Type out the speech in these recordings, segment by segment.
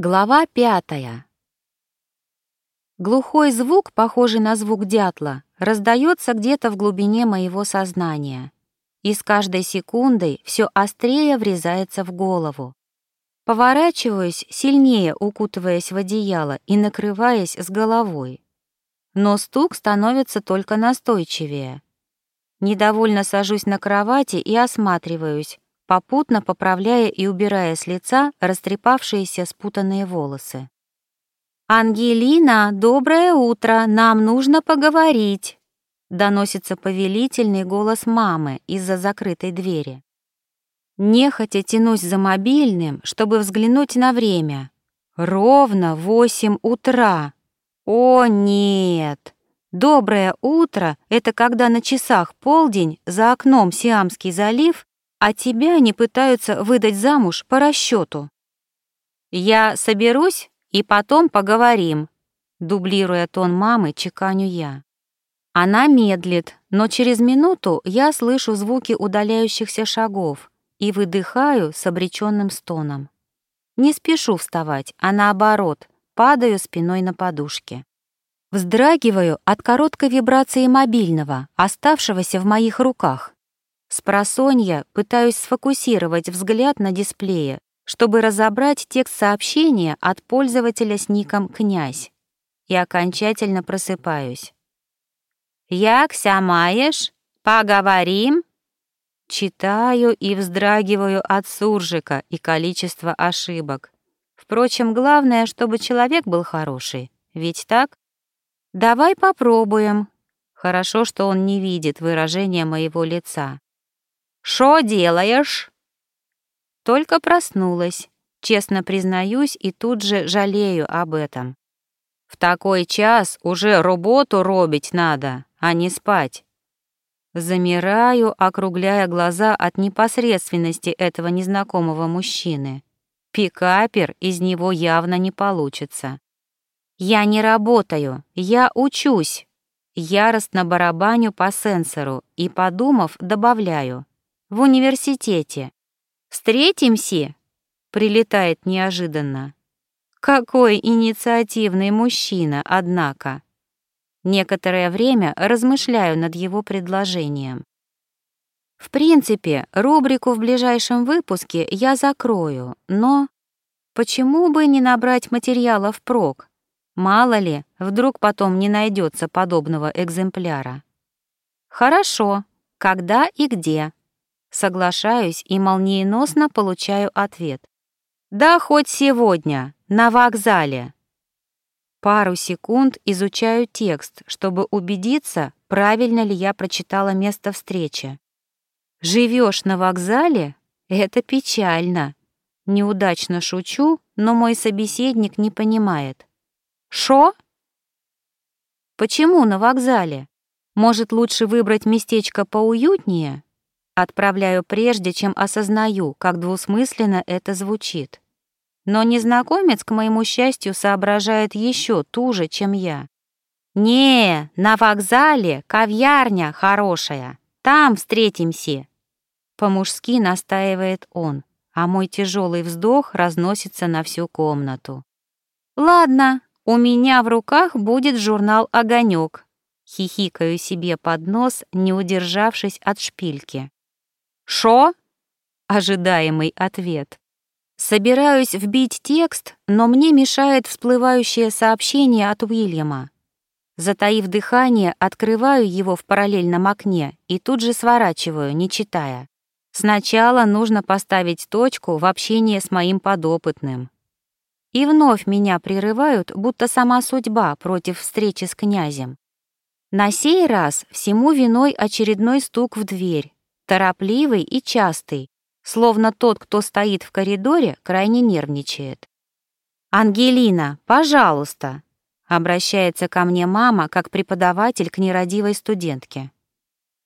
Глава пятая. Глухой звук, похожий на звук дятла, раздается где-то в глубине моего сознания, и с каждой секундой все острее врезается в голову. Поворачиваюсь, сильнее укутываясь в одеяло и накрываясь с головой. Но стук становится только настойчивее. Недовольно сажусь на кровати и осматриваюсь, попутно поправляя и убирая с лица растрепавшиеся спутанные волосы. «Ангелина, доброе утро, нам нужно поговорить», — доносится повелительный голос мамы из-за закрытой двери. Нехотя тянусь за мобильным, чтобы взглянуть на время. Ровно восемь утра. О, нет! Доброе утро — это когда на часах полдень, за окном Сиамский залив, а тебя не пытаются выдать замуж по расчету. Я соберусь и потом поговорим, дублируя тон мамы, чеканю я. Она медлит, но через минуту я слышу звуки удаляющихся шагов и выдыхаю с обреченным стоном. Не спешу вставать, а наоборот, падаю спиной на подушке. Вздрагиваю от короткой вибрации мобильного, оставшегося в моих руках. С просонья пытаюсь сфокусировать взгляд на дисплее, чтобы разобрать текст сообщения от пользователя с ником «Князь», и окончательно просыпаюсь. «Якся маешь? Поговорим?» Читаю и вздрагиваю от суржика и количества ошибок. Впрочем, главное, чтобы человек был хороший, ведь так? Давай попробуем. Хорошо, что он не видит выражения моего лица. «Шо делаешь?» Только проснулась, честно признаюсь, и тут же жалею об этом. В такой час уже работу робить надо, а не спать. Замираю, округляя глаза от непосредственности этого незнакомого мужчины. Пикапер из него явно не получится. Я не работаю, я учусь. Яростно барабаню по сенсору и, подумав, добавляю в университете. Встретимся?» Прилетает неожиданно. Какой инициативный мужчина, однако. Некоторое время размышляю над его предложением. В принципе, рубрику в ближайшем выпуске я закрою, но почему бы не набрать материала впрок? Мало ли, вдруг потом не найдется подобного экземпляра. Хорошо, когда и где? Соглашаюсь и молниеносно получаю ответ. «Да хоть сегодня, на вокзале». Пару секунд изучаю текст, чтобы убедиться, правильно ли я прочитала место встречи. «Живешь на вокзале? Это печально». Неудачно шучу, но мой собеседник не понимает. «Шо?» «Почему на вокзале? Может, лучше выбрать местечко поуютнее?» Отправляю прежде, чем осознаю, как двусмысленно это звучит. Но незнакомец, к моему счастью, соображает еще туже, чем я. «Не, на вокзале кавьярня хорошая, там встретимся!» По-мужски настаивает он, а мой тяжелый вздох разносится на всю комнату. «Ладно, у меня в руках будет журнал «Огонек». Хихикаю себе под нос, не удержавшись от шпильки. «Шо?» — ожидаемый ответ. Собираюсь вбить текст, но мне мешает всплывающее сообщение от Уильяма. Затаив дыхание, открываю его в параллельном окне и тут же сворачиваю, не читая. Сначала нужно поставить точку в общении с моим подопытным. И вновь меня прерывают, будто сама судьба против встречи с князем. На сей раз всему виной очередной стук в дверь, торопливый и частый, словно тот, кто стоит в коридоре, крайне нервничает. «Ангелина, пожалуйста!» — обращается ко мне мама, как преподаватель к нерадивой студентке.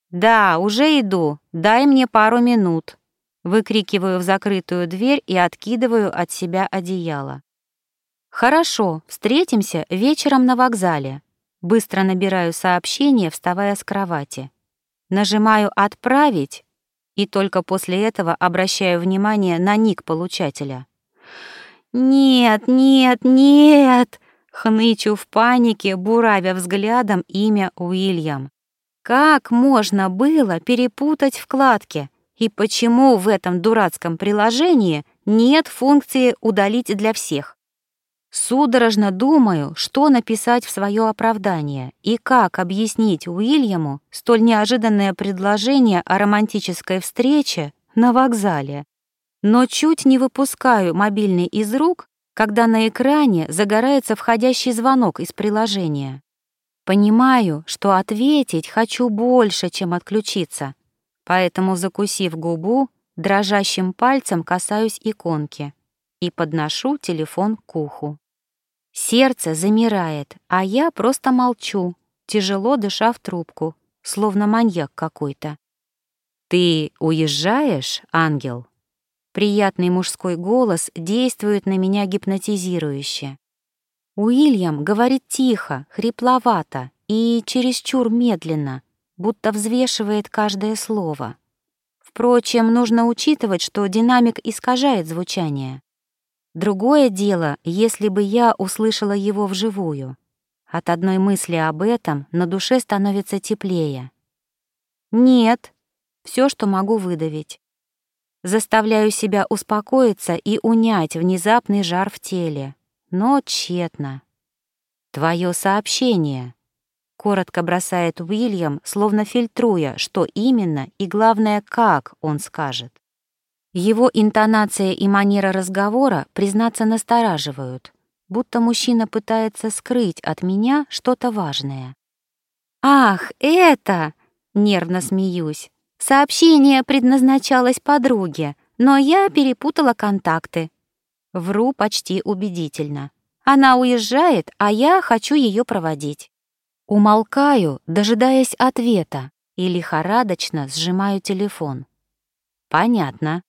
«Да, уже иду, дай мне пару минут», — выкрикиваю в закрытую дверь и откидываю от себя одеяло. «Хорошо, встретимся вечером на вокзале». Быстро набираю сообщение, вставая с кровати. Нажимаю «Отправить» и только после этого обращаю внимание на ник получателя. «Нет, нет, нет!» — хнычу в панике, буравя взглядом имя Уильям. Как можно было перепутать вкладки? И почему в этом дурацком приложении нет функции «удалить для всех»? Судорожно думаю, что написать в свое оправдание и как объяснить Уильяму столь неожиданное предложение о романтической встрече на вокзале. Но чуть не выпускаю мобильный из рук, когда на экране загорается входящий звонок из приложения. Понимаю, что ответить хочу больше, чем отключиться, поэтому, закусив губу, дрожащим пальцем касаюсь иконки и подношу телефон к уху. Сердце замирает, а я просто молчу, тяжело дыша в трубку, словно маньяк какой-то. «Ты уезжаешь, ангел?» Приятный мужской голос действует на меня гипнотизирующе. Уильям говорит тихо, хрипловато и чересчур медленно, будто взвешивает каждое слово. Впрочем, нужно учитывать, что динамик искажает звучание. Другое дело, если бы я услышала его вживую. От одной мысли об этом на душе становится теплее. Нет, все, что могу выдавить. Заставляю себя успокоиться и унять внезапный жар в теле, но тщетно. «Твое сообщение», — коротко бросает Уильям, словно фильтруя, что именно и, главное, как он скажет. Его интонация и манера разговора, признаться, настораживают, будто мужчина пытается скрыть от меня что-то важное. «Ах, это!» — нервно смеюсь. «Сообщение предназначалось подруге, но я перепутала контакты». Вру почти убедительно. Она уезжает, а я хочу ее проводить. Умолкаю, дожидаясь ответа, и лихорадочно сжимаю телефон. Понятно.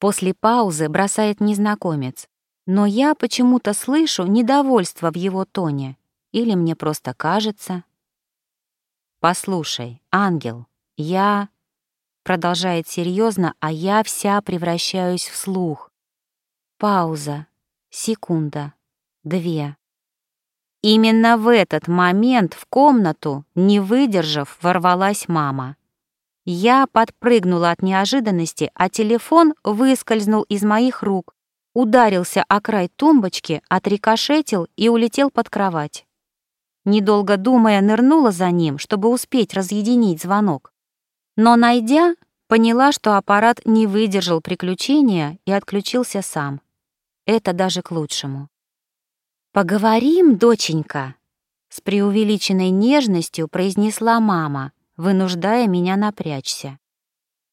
После паузы бросает незнакомец, но я почему-то слышу недовольство в его тоне. Или мне просто кажется. «Послушай, ангел, я...» Продолжает серьезно, а я вся превращаюсь в слух. Пауза. Секунда. Две. Именно в этот момент в комнату, не выдержав, ворвалась мама. Я подпрыгнула от неожиданности, а телефон выскользнул из моих рук, ударился о край тумбочки, отрикошетил и улетел под кровать. Недолго думая, нырнула за ним, чтобы успеть разъединить звонок. Но, найдя, поняла, что аппарат не выдержал приключения и отключился сам. Это даже к лучшему. «Поговорим, доченька», — с преувеличенной нежностью произнесла мама, вынуждая меня напрячься.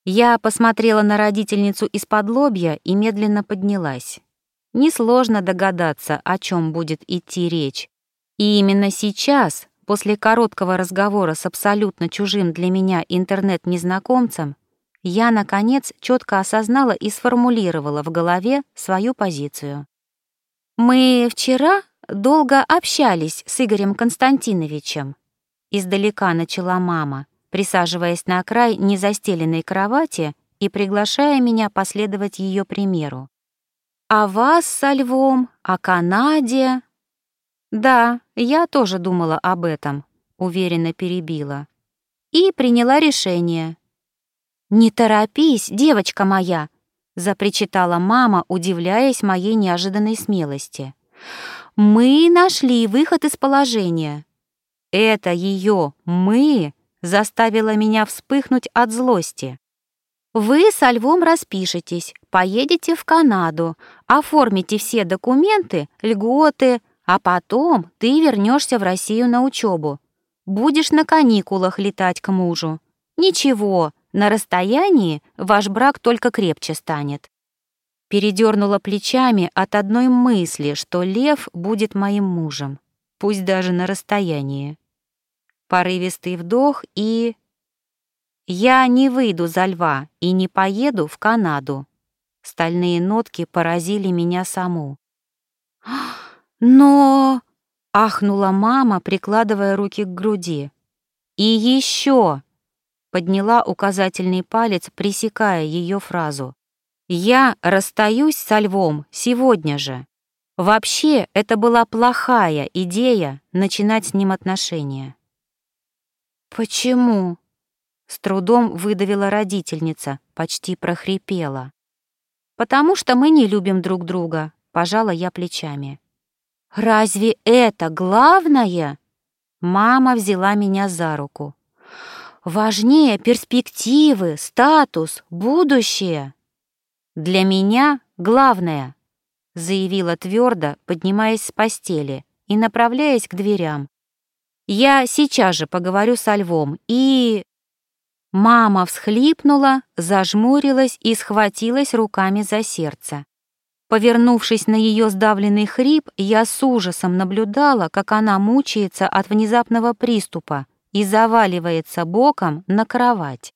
Я посмотрела на родительницу из-под лобья и медленно поднялась. Несложно догадаться, о чем будет идти речь. И именно сейчас, после короткого разговора с абсолютно чужим для меня интернет-незнакомцем, я, наконец, четко осознала и сформулировала в голове свою позицию. «Мы вчера долго общались с Игорем Константиновичем», — издалека начала мама, присаживаясь на край незастеленной кровати и приглашая меня последовать ее примеру. «О вас со львом, о Канаде...» «Да, я тоже думала об этом», — уверенно перебила. «И приняла решение». «Не торопись, девочка моя», — запричитала мама, удивляясь моей неожиданной смелости. «Мы нашли выход из положения». Это ее «мы» заставила меня вспыхнуть от злости. Вы со Львом распишетесь, поедете в Канаду, оформите все документы, льготы, а потом ты вернешься в Россию на учебу. Будешь на каникулах летать к мужу. Ничего, на расстоянии ваш брак только крепче станет. Передернула плечами от одной мысли, что Лев будет моим мужем, пусть даже на расстоянии порывистый вдох и... Я не выйду за льва и не поеду в Канаду. Стальные нотки поразили меня саму. Но... Ахнула мама, прикладывая руки к груди. «И еще!» Подняла указательный палец, пресекая ее фразу. «Я расстаюсь со львом сегодня же». Вообще, это была плохая идея начинать с ним отношения. «Почему?» — с трудом выдавила родительница, почти прохрипела. «Потому что мы не любим друг друга», — пожала я плечами. «Разве это главное?» Мама взяла меня за руку. «Важнее перспективы, статус, будущее». «Для меня главное», — заявила твердо, поднимаясь с постели и направляясь к дверям. «Я сейчас же поговорю со львом и...» Мама всхлипнула, зажмурилась и схватилась руками за сердце. Повернувшись на ее сдавленный хрип, я с ужасом наблюдала, как она мучается от внезапного приступа и заваливается боком на кровать.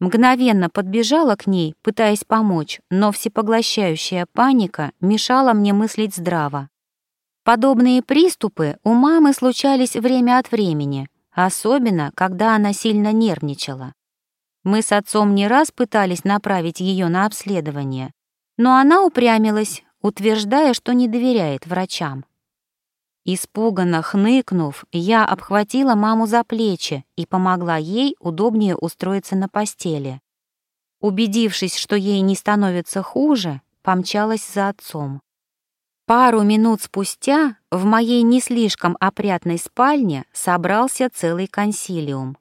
Мгновенно подбежала к ней, пытаясь помочь, но всепоглощающая паника мешала мне мыслить здраво. Подобные приступы у мамы случались время от времени, особенно когда она сильно нервничала. Мы с отцом не раз пытались направить ее на обследование, но она упрямилась, утверждая, что не доверяет врачам. Испуганно хныкнув, я обхватила маму за плечи и помогла ей удобнее устроиться на постели. Убедившись, что ей не становится хуже, помчалась за отцом. Пару минут спустя в моей не слишком опрятной спальне собрался целый консилиум.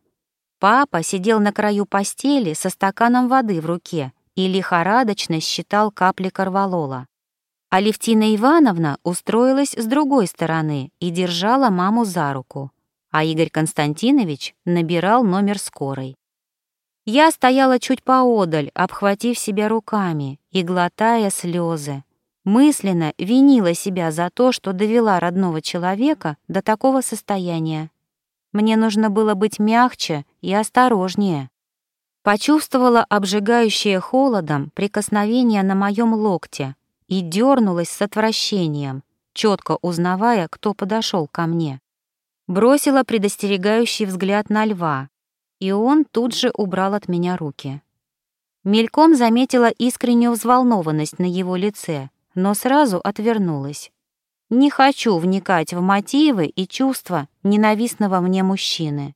Папа сидел на краю постели со стаканом воды в руке и лихорадочно считал капли корвалола. Алевтина Ивановна устроилась с другой стороны и держала маму за руку, а Игорь Константинович набирал номер скорой. Я стояла чуть поодаль, обхватив себя руками и глотая слезы. Мысленно винила себя за то, что довела родного человека до такого состояния. Мне нужно было быть мягче и осторожнее. Почувствовала обжигающее холодом прикосновение на моем локте и дернулась с отвращением, четко узнавая, кто подошел ко мне. Бросила предостерегающий взгляд на льва, и он тут же убрал от меня руки. Мельком заметила искреннюю взволнованность на его лице, но сразу отвернулась. Не хочу вникать в мотивы и чувства ненавистного мне мужчины.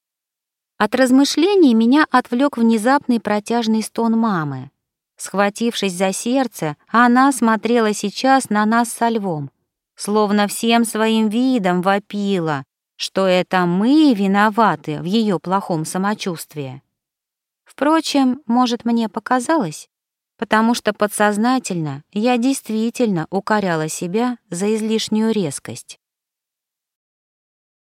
От размышлений меня отвлек внезапный протяжный стон мамы. Схватившись за сердце, она смотрела сейчас на нас со львом, словно всем своим видом вопила, что это мы виноваты в ее плохом самочувствии. Впрочем, может, мне показалось, потому что подсознательно я действительно укоряла себя за излишнюю резкость.